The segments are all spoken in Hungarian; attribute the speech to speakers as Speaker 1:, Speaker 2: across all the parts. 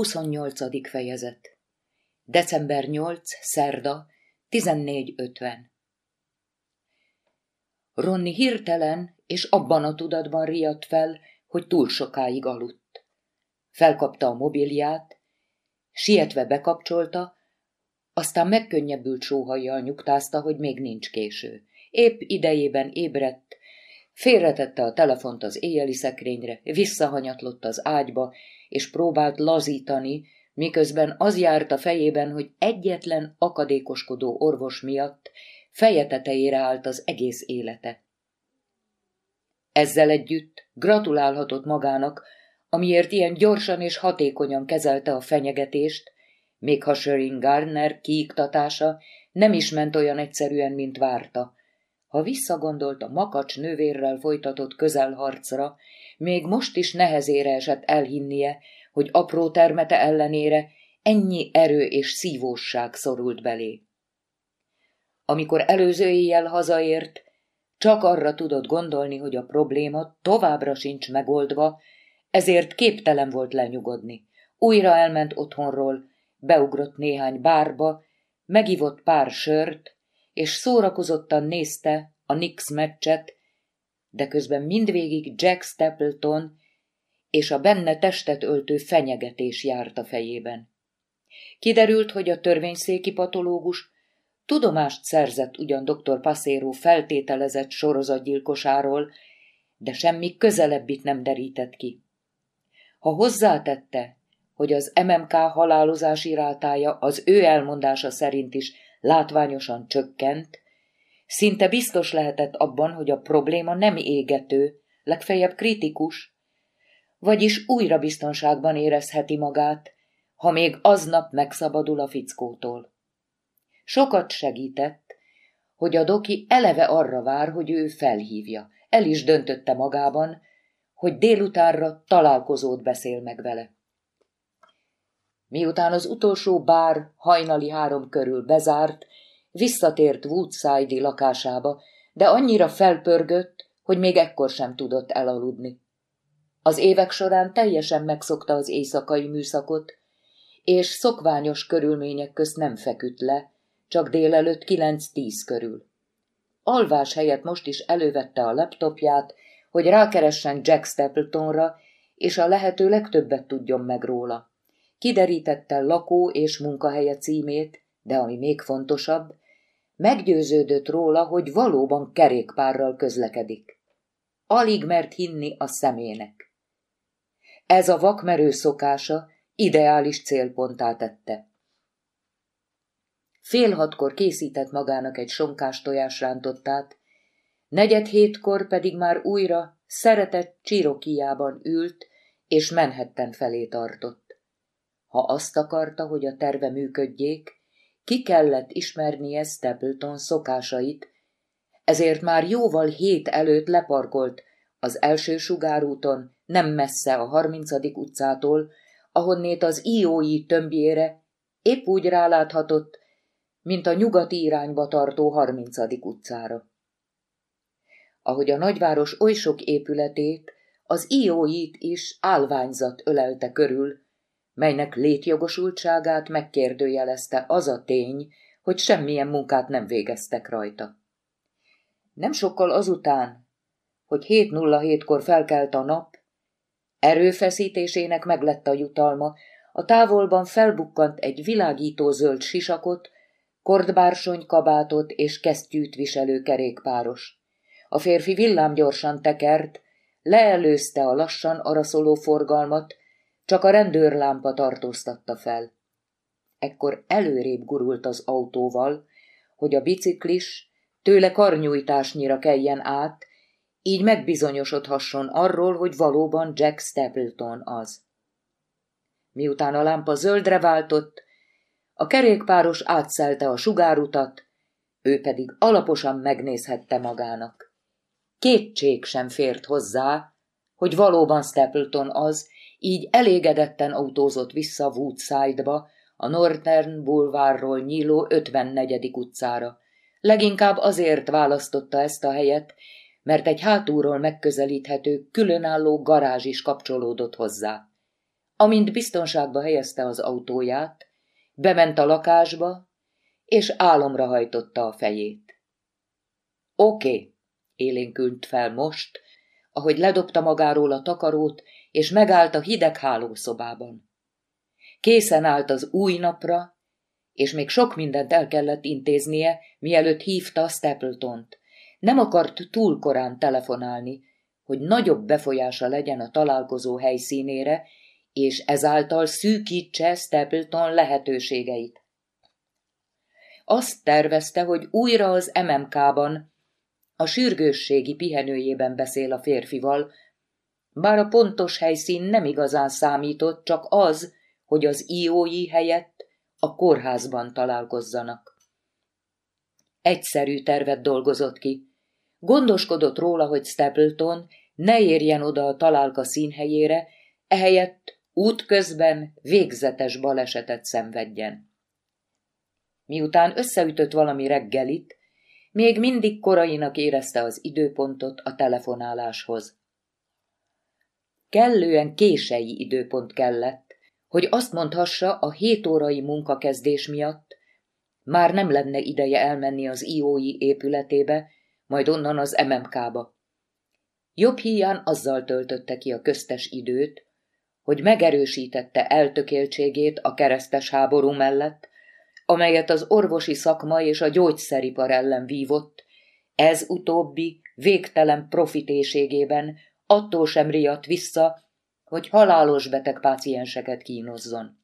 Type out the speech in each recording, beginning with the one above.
Speaker 1: 28. fejezet December 8. Szerda 14.50 Ronni hirtelen és abban a tudatban riadt fel, hogy túl sokáig aludt. Felkapta a mobilját, sietve bekapcsolta, aztán megkönnyebbült sóhajjal nyugtázta, hogy még nincs késő. Épp idejében ébredt, félretette a telefont az éjjeli szekrényre, visszahanyatlott az ágyba, és próbált lazítani, miközben az járt a fejében, hogy egyetlen akadékoskodó orvos miatt feje tetejére állt az egész élete. Ezzel együtt gratulálhatott magának, amiért ilyen gyorsan és hatékonyan kezelte a fenyegetést, még ha Sherin Garner kiiktatása nem is ment olyan egyszerűen, mint várta. Ha visszagondolt a makacs nővérrel folytatott közelharcra, még most is nehezére esett elhinnie, hogy apró termete ellenére ennyi erő és szívósság szorult belé. Amikor előző éjjel hazaért, csak arra tudott gondolni, hogy a probléma továbbra sincs megoldva, ezért képtelen volt lenyugodni. Újra elment otthonról, beugrott néhány bárba, megivott pár sört, és szórakozottan nézte a Nix meccset, de közben mindvégig Jack Stapleton és a benne testet öltő fenyegetés járt a fejében. Kiderült, hogy a törvényszéki patológus tudomást szerzett ugyan dr. Passero feltételezett sorozatgyilkosáról, de semmi közelebbit nem derített ki. Ha hozzátette, hogy az MMK halálozási rátája az ő elmondása szerint is látványosan csökkent, Szinte biztos lehetett abban, hogy a probléma nem égető, legfeljebb kritikus, vagyis újra biztonságban érezheti magát, ha még aznap megszabadul a fickótól. Sokat segített, hogy a doki eleve arra vár, hogy ő felhívja. El is döntötte magában, hogy délutánra találkozót beszél meg vele. Miután az utolsó bár hajnali három körül bezárt, Visszatért Woodside-i lakásába, de annyira felpörgött, hogy még ekkor sem tudott elaludni. Az évek során teljesen megszokta az éjszakai műszakot, és szokványos körülmények közt nem feküdt le, csak délelőtt kilenc-tíz körül. Alvás helyett most is elővette a laptopját, hogy rákeressen Jack Stapletonra, és a lehető legtöbbet tudjon meg róla. Kiderítette lakó és munkahelye címét, de ami még fontosabb, Meggyőződött róla, hogy valóban kerékpárral közlekedik. Alig mert hinni a szemének. Ez a vakmerő szokása ideális célponttá tette. Fél hatkor készített magának egy sonkás tojásrántottát, negyed hétkor pedig már újra szeretett csirokiában ült, és menhetten felé tartott. Ha azt akarta, hogy a terve működjék, ki kellett ismernie Stapleton szokásait, ezért már jóval hét előtt leparkolt az első sugárúton, nem messze a harmincadik utcától, ahonnét az iói tömbjére épp úgy ráláthatott, mint a nyugati irányba tartó harmincadik utcára. Ahogy a nagyváros oly sok épületét, az ióit is álványzat ölelte körül, melynek létjogosultságát megkérdőjelezte az a tény, hogy semmilyen munkát nem végeztek rajta. Nem sokkal azután, hogy 7.07-kor felkelt a nap, erőfeszítésének meglett a jutalma, a távolban felbukkant egy világító zöld sisakot, kordbársony kabátot és kesztyűt viselő kerékpáros. A férfi villámgyorsan tekert, leelőzte a lassan araszoló forgalmat, csak a rendőrlámpa tartóztatta fel. Ekkor előrébb gurult az autóval, hogy a biciklis tőle karnyújtásnyira keljen át, így megbizonyosodhasson arról, hogy valóban Jack Stapleton az. Miután a lámpa zöldre váltott, a kerékpáros átszelte a sugárutat, ő pedig alaposan megnézhette magának. Kétség sem fért hozzá, hogy valóban Stapleton az, így elégedetten autózott vissza Woodside-ba, a Northern Boulevardról nyíló 54. utcára. Leginkább azért választotta ezt a helyet, mert egy hátulról megközelíthető, különálló garázs is kapcsolódott hozzá. Amint biztonságba helyezte az autóját, bement a lakásba, és álomra hajtotta a fejét. Oké, okay, élénkült fel most, ahogy ledobta magáról a takarót, és megállt a hideg hálószobában. Készen állt az új napra, és még sok mindent el kellett intéznie, mielőtt hívta Stapletont. Nem akart túl korán telefonálni, hogy nagyobb befolyása legyen a találkozó helyszínére, és ezáltal szűkítse Stapleton lehetőségeit. Azt tervezte, hogy újra az MMK-ban, a sürgősségi pihenőjében beszél a férfival, bár a pontos helyszín nem igazán számított, csak az, hogy az iói helyett a kórházban találkozzanak. Egyszerű tervet dolgozott ki. Gondoskodott róla, hogy Stapleton ne érjen oda a találka színhelyére, ehelyett útközben végzetes balesetet szenvedjen. Miután összeütött valami reggelit, még mindig korainak érezte az időpontot a telefonáláshoz. Kellően kései időpont kellett, hogy azt mondhassa a hét órai munkakezdés miatt, már nem lenne ideje elmenni az IOI épületébe, majd onnan az MMK-ba. Jobb híján azzal töltötte ki a köztes időt, hogy megerősítette eltökéltségét a keresztes háború mellett, amelyet az orvosi szakma és a gyógyszeripar ellen vívott, ez utóbbi végtelen profitéségében attól sem riadt vissza, hogy halálos beteg pácienseket kínozzon.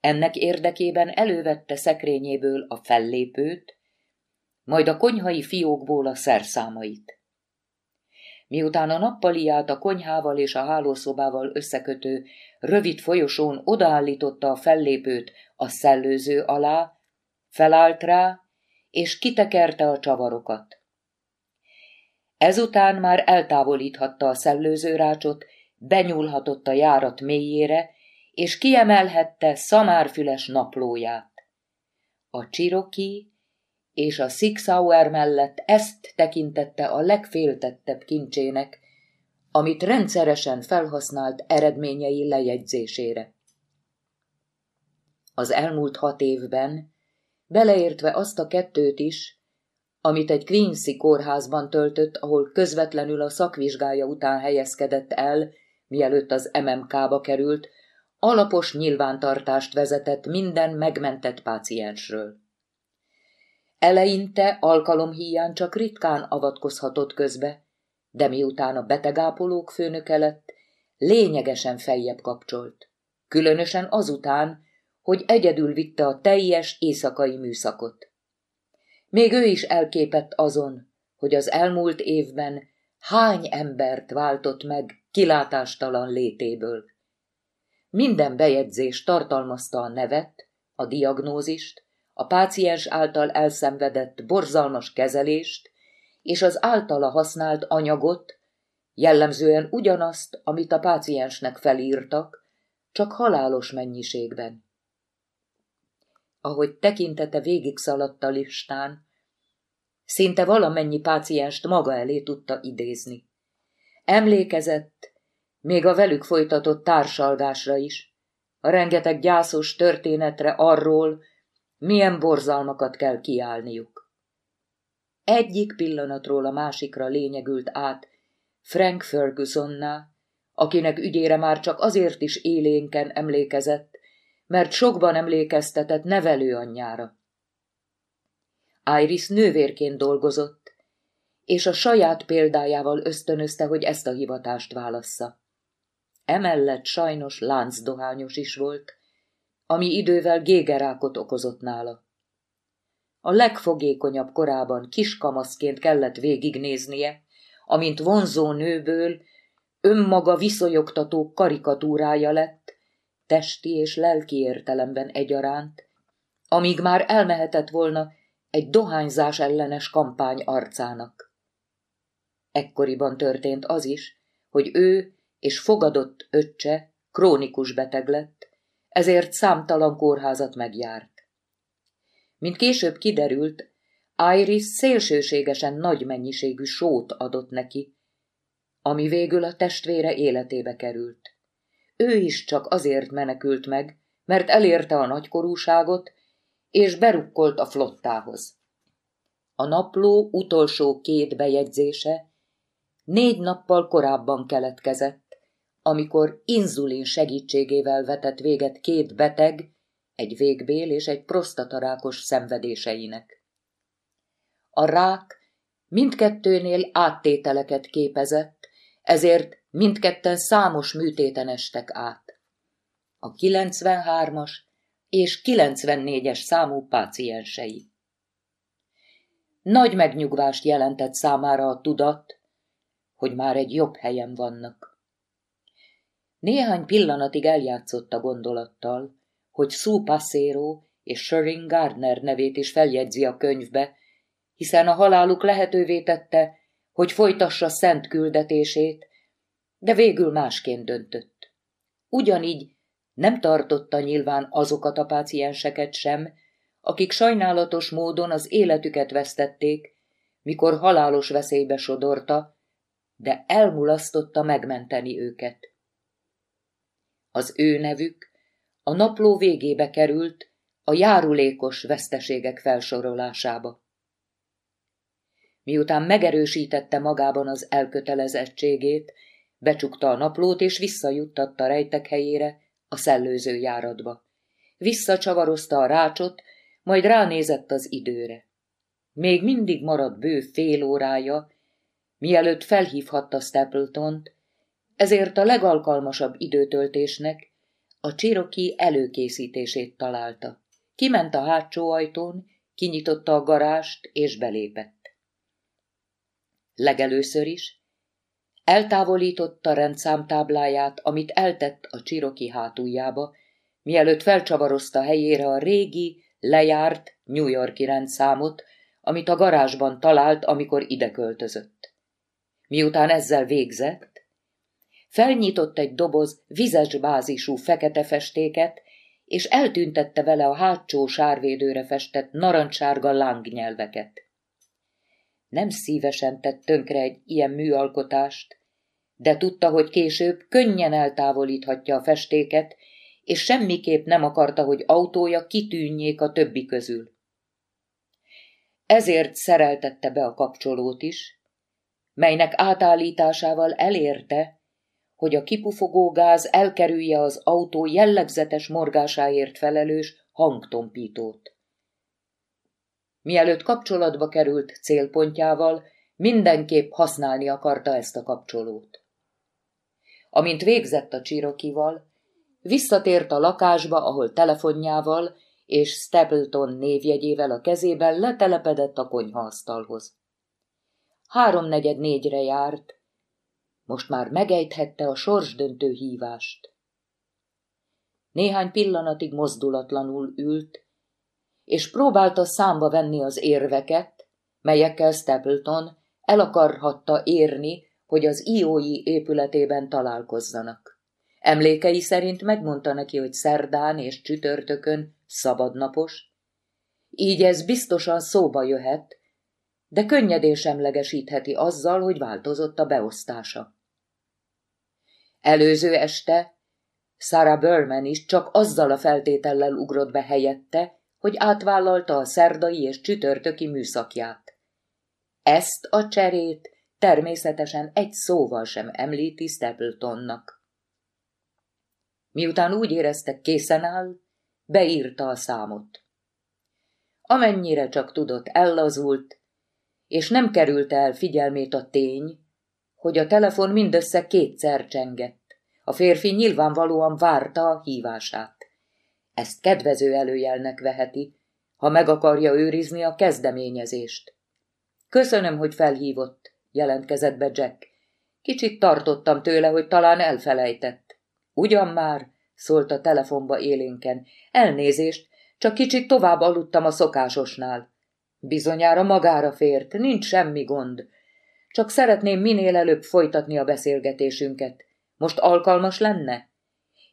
Speaker 1: Ennek érdekében elővette szekrényéből a fellépőt, majd a konyhai fiókból a szerszámait. Miután a nappaliát a konyhával és a hálószobával összekötő rövid folyosón odaállította a fellépőt a szellőző alá, felállt rá, és kitekerte a csavarokat. Ezután már eltávolíthatta a szellőzőrácsot, benyúlhatott a járat mélyére, és kiemelhette szamárfüles naplóját. A csiroki és a Six mellett ezt tekintette a legféltettebb kincsének, amit rendszeresen felhasznált eredményei lejegyzésére. Az elmúlt hat évben, beleértve azt a kettőt is, amit egy Quincy kórházban töltött, ahol közvetlenül a szakvizsgája után helyezkedett el, mielőtt az MMK-ba került, alapos nyilvántartást vezetett minden megmentett páciensről. Eleinte alkalomhíján csak ritkán avatkozhatott közbe, de miután a betegápolók főnöke lett, lényegesen feljebb kapcsolt. Különösen azután, hogy egyedül vitte a teljes éjszakai műszakot. Még ő is elképett azon, hogy az elmúlt évben hány embert váltott meg kilátástalan létéből. Minden bejegyzés tartalmazta a nevet, a diagnózist, a páciens által elszenvedett borzalmas kezelést és az általa használt anyagot, jellemzően ugyanazt, amit a páciensnek felírtak, csak halálos mennyiségben. Ahogy tekintete végigszaladt a listán, szinte valamennyi pácienst maga elé tudta idézni. Emlékezett, még a velük folytatott társalgásra is, a rengeteg gyászos történetre arról, milyen borzalmakat kell kiállniuk. Egyik pillanatról a másikra lényegült át Frank Fergusonná, akinek ügyére már csak azért is élénken emlékezett, mert sokban emlékeztetett nevelőanyjára. Iris nővérként dolgozott, és a saját példájával ösztönözte, hogy ezt a hivatást válassza. Emellett sajnos láncdohányos is volt, ami idővel gégerákot okozott nála. A legfogékonyabb korában kiskamaszként kellett végignéznie, amint vonzó nőből önmaga viszonyogtató karikatúrája lett, testi és lelki értelemben egyaránt, amíg már elmehetett volna egy dohányzás ellenes kampány arcának. Ekkoriban történt az is, hogy ő és fogadott öccse krónikus beteg lett, ezért számtalan kórházat megjárt. Mint később kiderült, Iris szélsőségesen nagy mennyiségű sót adott neki, ami végül a testvére életébe került. Ő is csak azért menekült meg, mert elérte a nagykorúságot, és berukkolt a flottához. A napló utolsó két bejegyzése négy nappal korábban keletkezett, amikor inzulin segítségével vetett véget két beteg, egy végbél és egy prostatarákos szenvedéseinek. A rák mindkettőnél áttételeket képezett, ezért mindketten számos műtéten estek át. A 93-as és 94-es számú páciensei. Nagy megnyugvást jelentett számára a tudat, hogy már egy jobb helyen vannak. Néhány pillanatig eljátszott a gondolattal, hogy Sue Passero és Sherring Gardner nevét is feljegyzi a könyvbe, hiszen a haláluk lehetővé tette, hogy folytassa szent küldetését, de végül másként döntött. Ugyanígy nem tartotta nyilván azokat a pácienseket sem, akik sajnálatos módon az életüket vesztették, mikor halálos veszélybe sodorta, de elmulasztotta megmenteni őket. Az ő nevük a napló végébe került a járulékos veszteségek felsorolásába. Miután megerősítette magában az elkötelezettségét, becsukta a naplót és visszajuttatta rejtek helyére a szellőző járatba. Visszacsavarozta a rácsot, majd ránézett az időre. Még mindig maradt bő fél órája, mielőtt felhívhatta Stapletont, ezért a legalkalmasabb időtöltésnek a csiroki előkészítését találta. Kiment a hátsó ajtón, kinyitotta a garást és belépett. Legelőször is eltávolította rendszámtábláját, amit eltett a csiroki hátuljába, mielőtt felcsavarozta helyére a régi, lejárt New Yorki rendszámot, amit a garázsban talált, amikor ide költözött. Miután ezzel végzett, felnyitott egy doboz vizes bázisú fekete festéket, és eltüntette vele a hátsó sárvédőre festett narancssárga lángnyelveket. Nem szívesen tett tönkre egy ilyen műalkotást, de tudta, hogy később könnyen eltávolíthatja a festéket, és semmiképp nem akarta, hogy autója kitűnjék a többi közül. Ezért szereltette be a kapcsolót is, melynek átállításával elérte, hogy a kipufogó gáz elkerülje az autó jellegzetes morgásáért felelős hangtompítót. Mielőtt kapcsolatba került célpontjával, mindenképp használni akarta ezt a kapcsolót. Amint végzett a csirokival, visszatért a lakásba, ahol telefonjával és Stapleton névjegyével a kezében letelepedett a konyhaasztalhoz. Háromnegyed négyre járt, most már megejthette a sorsdöntő hívást. Néhány pillanatig mozdulatlanul ült, és próbálta számba venni az érveket, melyekkel Stapleton el akarhatta érni, hogy az iói épületében találkozzanak. Emlékei szerint megmondta neki, hogy szerdán és csütörtökön szabadnapos, így ez biztosan szóba jöhet, de könnyedén semlegesítheti azzal, hogy változott a beosztása. Előző este Sarah Berman is csak azzal a feltétellel ugrott be helyette, hogy átvállalta a szerdai és csütörtöki műszakját. Ezt a cserét természetesen egy szóval sem említi Stapletonnak. Miután úgy érezte készen áll, beírta a számot. Amennyire csak tudott, ellazult, és nem került el figyelmét a tény, hogy a telefon mindössze kétszer csengett. A férfi nyilvánvalóan várta a hívását. Ezt kedvező előjelnek veheti, ha meg akarja őrizni a kezdeményezést. Köszönöm, hogy felhívott, jelentkezett be Jack. Kicsit tartottam tőle, hogy talán elfelejtett. Ugyan már, szólt a telefonba élénken. Elnézést, csak kicsit tovább aludtam a szokásosnál. Bizonyára magára fért, nincs semmi gond. Csak szeretném minél előbb folytatni a beszélgetésünket. Most alkalmas lenne?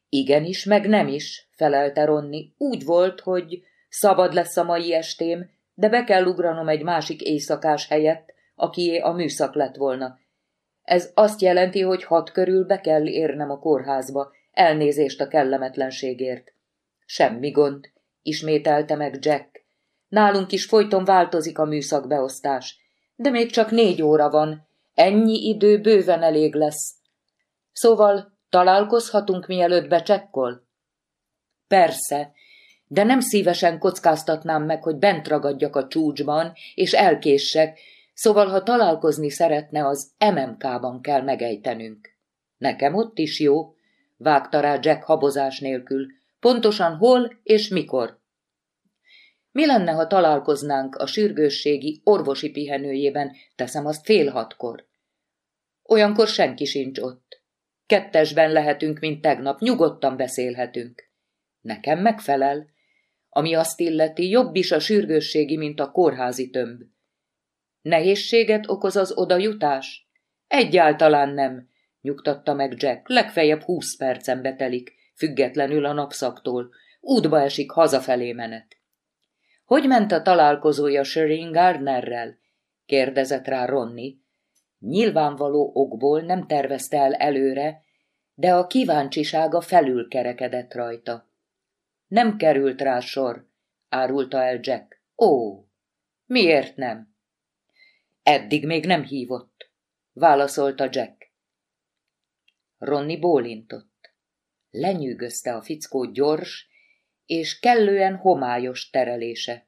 Speaker 1: Igenis, meg nem is, felelte Ronni. Úgy volt, hogy szabad lesz a mai estém, de be kell ugranom egy másik éjszakás helyett, akié a műszak lett volna. Ez azt jelenti, hogy hat körül be kell érnem a kórházba. Elnézést a kellemetlenségért. Semmi gond, ismételte meg Jack. Nálunk is folyton változik a műszakbeosztás, de még csak négy óra van. Ennyi idő bőven elég lesz. Szóval találkozhatunk, mielőtt becsekkol? Persze, de nem szívesen kockáztatnám meg, hogy bent ragadjak a csúcsban, és elkéssek, szóval ha találkozni szeretne, az MMK-ban kell megejtenünk. Nekem ott is jó, vágta rá Jack habozás nélkül. Pontosan hol és mikor? Mi lenne, ha találkoznánk a sürgősségi orvosi pihenőjében, teszem azt fél hatkor? Olyankor senki sincs ott. Kettesben lehetünk, mint tegnap, nyugodtan beszélhetünk. Nekem megfelel. Ami azt illeti, jobb is a sürgősségi, mint a kórházi tömb. Nehézséget okoz az odajutás? Egyáltalán nem, nyugtatta meg Jack. Legfeljebb húsz percen betelik, függetlenül a napszaktól. Útba esik hazafelé menet. Hogy ment a találkozója Sherin Gardnerrel? kérdezett rá Ronni. Nyilvánvaló okból nem tervezte el előre, de a kíváncsisága felülkerekedett rajta. Nem került rá sor, árulta el Jack. Ó, miért nem? Eddig még nem hívott, válaszolta Jack. Ronni bólintott. Lenyűgözte a fickó gyors és kellően homályos terelése.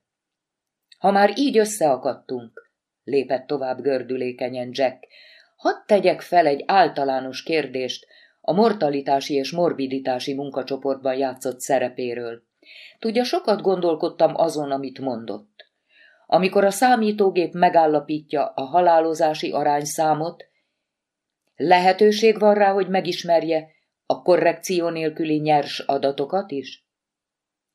Speaker 1: Ha már így összeakadtunk, lépett tovább gördülékenyen Jack, hadd tegyek fel egy általános kérdést a mortalitási és morbiditási munkacsoportban játszott szerepéről. Tudja, sokat gondolkodtam azon, amit mondott. Amikor a számítógép megállapítja a halálozási arányszámot, lehetőség van rá, hogy megismerje a korrekció nélküli nyers adatokat is?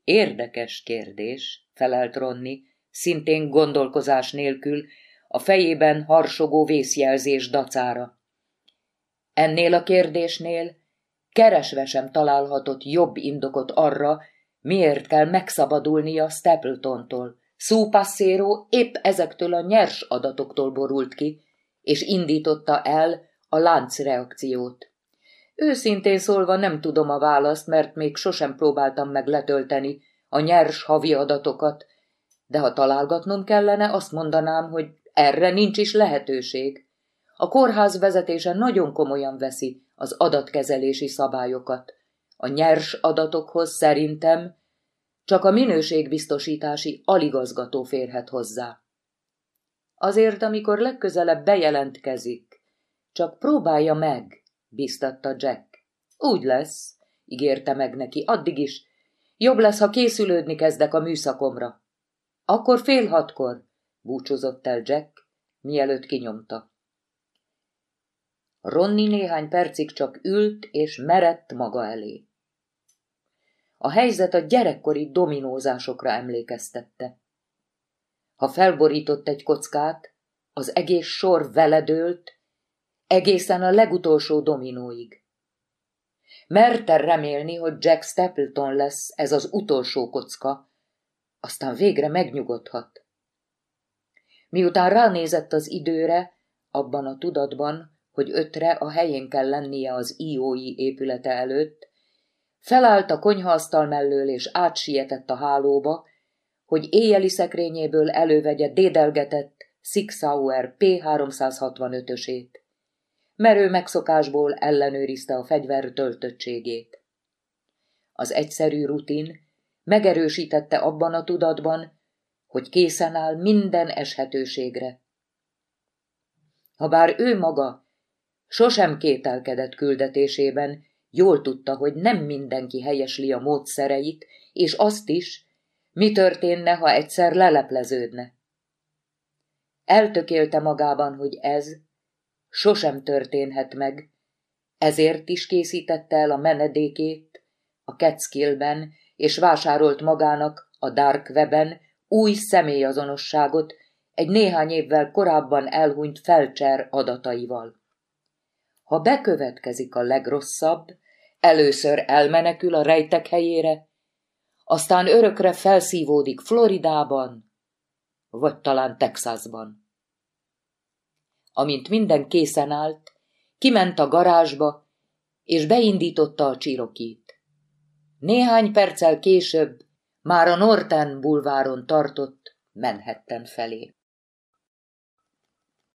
Speaker 1: Érdekes kérdés, felelt Ronni, szintén gondolkozás nélkül, a fejében harsogó vészjelzés dacára. Ennél a kérdésnél keresve sem találhatott jobb indokot arra, miért kell megszabadulnia Stapletontól. Szúpasszéró épp ezektől a nyers adatoktól borult ki, és indította el a láncreakciót. Őszintén szólva nem tudom a választ, mert még sosem próbáltam meg letölteni a nyers havi adatokat, de ha találgatnom kellene, azt mondanám, hogy erre nincs is lehetőség. A kórház vezetése nagyon komolyan veszi az adatkezelési szabályokat. A nyers adatokhoz szerintem csak a minőségbiztosítási aligazgató férhet hozzá. Azért, amikor legközelebb bejelentkezik, csak próbálja meg, biztatta Jack. Úgy lesz, ígérte meg neki, addig is. Jobb lesz, ha készülődni kezdek a műszakomra. Akkor fél hatkor, búcsúzott el Jack, mielőtt kinyomta. Ronni néhány percig csak ült és merett maga elé. A helyzet a gyerekkori dominózásokra emlékeztette. Ha felborított egy kockát, az egész sor veledőlt, egészen a legutolsó dominóig. Merte remélni, hogy Jack Stapleton lesz ez az utolsó kocka, aztán végre megnyugodhat. Miután ránézett az időre, abban a tudatban, hogy ötre a helyén kell lennie az IOI épülete előtt, felállt a konyhaasztal mellől és átsietett a hálóba, hogy éjjeli szekrényéből elővegye dédelgetett Six Hour P365-ösét merő megszokásból ellenőrizte a fegyver töltöttségét. Az egyszerű rutin megerősítette abban a tudatban, hogy készen áll minden eshetőségre. Habár ő maga sosem kételkedett küldetésében, jól tudta, hogy nem mindenki helyesli a módszereit, és azt is, mi történne, ha egyszer lelepleződne. Eltökélte magában, hogy ez sosem történhet meg, ezért is készítette el a menedékét a Catskillben, és vásárolt magának a Dark Weben új személyazonosságot egy néhány évvel korábban elhunyt Felcser adataival. Ha bekövetkezik a legrosszabb, először elmenekül a rejtek helyére, aztán örökre felszívódik Floridában, vagy talán Texasban. Amint minden készen állt, kiment a garázsba, és beindította a csirokit. Néhány perccel később már a Norton bulváron tartott Manhattan felé.